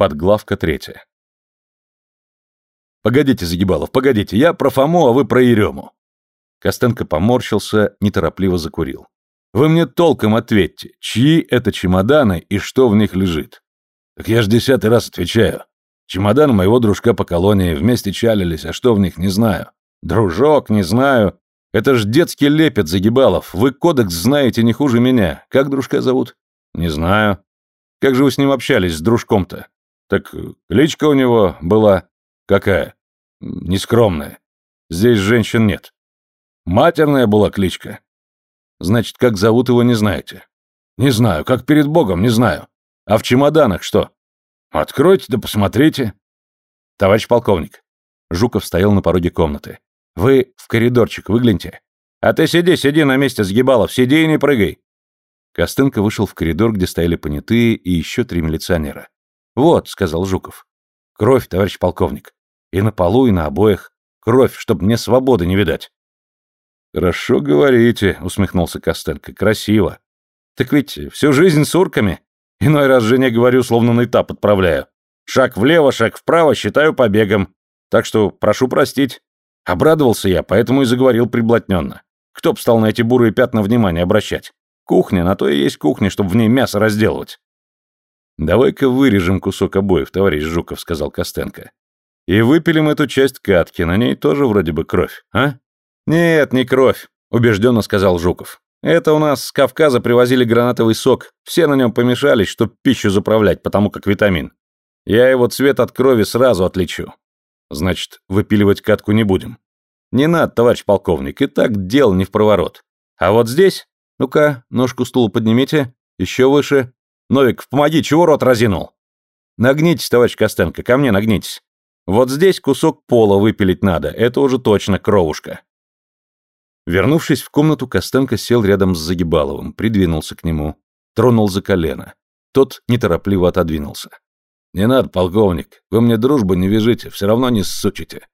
Подглавка третья. «Погодите, Загибалов, погодите, я про Фому, а вы про Ерему». Костенко поморщился, неторопливо закурил. «Вы мне толком ответьте, чьи это чемоданы и что в них лежит?» «Так я ж десятый раз отвечаю. Чемоданы моего дружка по колонии вместе чалились, а что в них, не знаю. Дружок, не знаю. Это ж детский лепет, Загибалов. Вы кодекс знаете не хуже меня. Как дружка зовут?» «Не знаю. Как же вы с ним общались, с дружком-то?» Так кличка у него была какая? Нескромная. Здесь женщин нет. Матерная была кличка. Значит, как зовут его, не знаете? Не знаю, как перед Богом, не знаю. А в чемоданах что? Откройте да посмотрите. Товарищ полковник. Жуков стоял на пороге комнаты. Вы в коридорчик выгляньте. А ты сиди, сиди на месте, сгибалов, сиди и не прыгай. Костынка вышел в коридор, где стояли понятые и еще три милиционера. «Вот», — сказал Жуков. «Кровь, товарищ полковник. И на полу, и на обоих. Кровь, чтоб мне свободы не видать». «Хорошо говорите», — усмехнулся Костенко. «Красиво. Так ведь всю жизнь с урками. Иной раз жене говорю, словно на этап отправляю. Шаг влево, шаг вправо, считаю побегом. Так что прошу простить. Обрадовался я, поэтому и заговорил приблотненно. Кто б стал на эти бурые пятна внимания обращать? Кухня, на то и есть кухня, чтобы в ней мясо разделывать. «Давай-ка вырежем кусок обоев, товарищ Жуков», — сказал Костенко. «И выпилим эту часть катки, на ней тоже вроде бы кровь, а?» «Нет, не кровь», — убежденно сказал Жуков. «Это у нас с Кавказа привозили гранатовый сок, все на нем помешались, чтоб пищу заправлять, потому как витамин. Я его цвет от крови сразу отличу. Значит, выпиливать катку не будем. Не надо, товарищ полковник, и так дел не в проворот. А вот здесь, ну-ка, ножку стула поднимите, еще выше, Новик, помоги, чего рот разинул? Нагнитесь, товарищ Костенко, ко мне нагнитесь. Вот здесь кусок пола выпилить надо, это уже точно кровушка. Вернувшись в комнату, Костенко сел рядом с Загибаловым, придвинулся к нему, тронул за колено. Тот неторопливо отодвинулся. «Не надо, полковник, вы мне дружбу не вяжите, все равно не ссучите».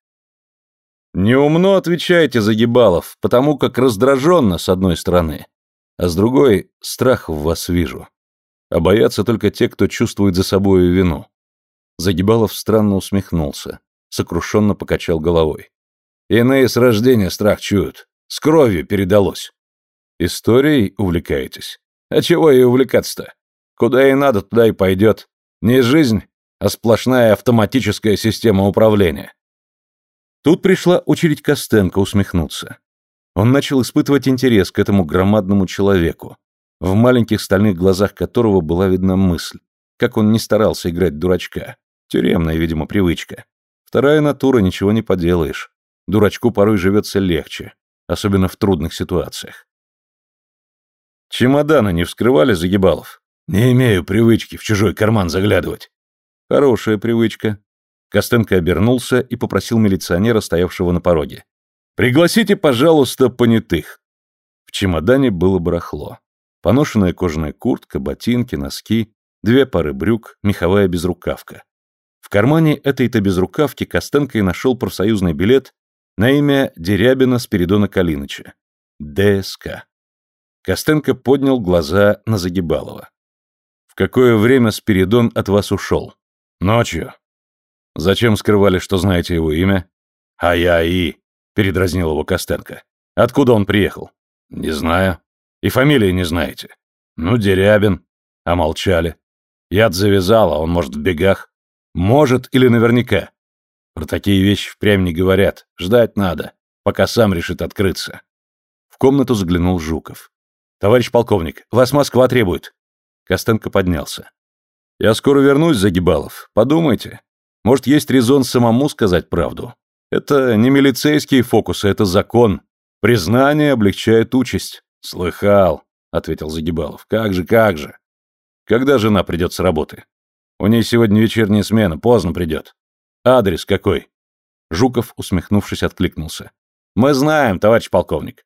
«Неумно отвечаете, Загибалов, потому как раздраженно, с одной стороны, а с другой страх в вас вижу а боятся только те, кто чувствует за собою вину. Загибалов странно усмехнулся, сокрушенно покачал головой. Иные с рождения страх чуют, с кровью передалось. Историей увлекаетесь? А чего и увлекаться-то? Куда и надо, туда и пойдет. Не жизнь, а сплошная автоматическая система управления. Тут пришла очередь Костенко усмехнуться. Он начал испытывать интерес к этому громадному человеку, в маленьких стальных глазах которого была видна мысль, как он не старался играть дурачка. Тюремная, видимо, привычка. Вторая натура, ничего не поделаешь. Дурачку порой живется легче, особенно в трудных ситуациях. Чемоданы не вскрывали Загибалов? Не имею привычки в чужой карман заглядывать. Хорошая привычка. Костенко обернулся и попросил милиционера, стоявшего на пороге. «Пригласите, пожалуйста, понятых». В чемодане было барахло. Поношенная кожаная куртка, ботинки, носки, две пары брюк, меховая безрукавка. В кармане этой-то безрукавки Костенко и нашел профсоюзный билет на имя Дерябина Спиридона Калиныча. ДСК. Костенко поднял глаза на Загибалова. «В какое время Спиридон от вас ушел?» «Ночью». «Зачем скрывали, что знаете его имя?» «А я и...» — передразнил его Костенко. «Откуда он приехал?» «Не знаю». И фамилии не знаете. Ну, Дерябин. А молчали. Яд завязал, а он, может, в бегах. Может или наверняка. Про такие вещи впрямь не говорят. Ждать надо, пока сам решит открыться. В комнату заглянул Жуков. «Товарищ полковник, вас Москва требует». Костенко поднялся. «Я скоро вернусь, Загибалов. Подумайте. Может, есть резон самому сказать правду. Это не милицейские фокусы, это закон. Признание облегчает участь». «Слыхал», — ответил Загибалов. «Как же, как же. Когда жена придет с работы? У ней сегодня вечерняя смена, поздно придет. Адрес какой?» Жуков, усмехнувшись, откликнулся. «Мы знаем, товарищ полковник.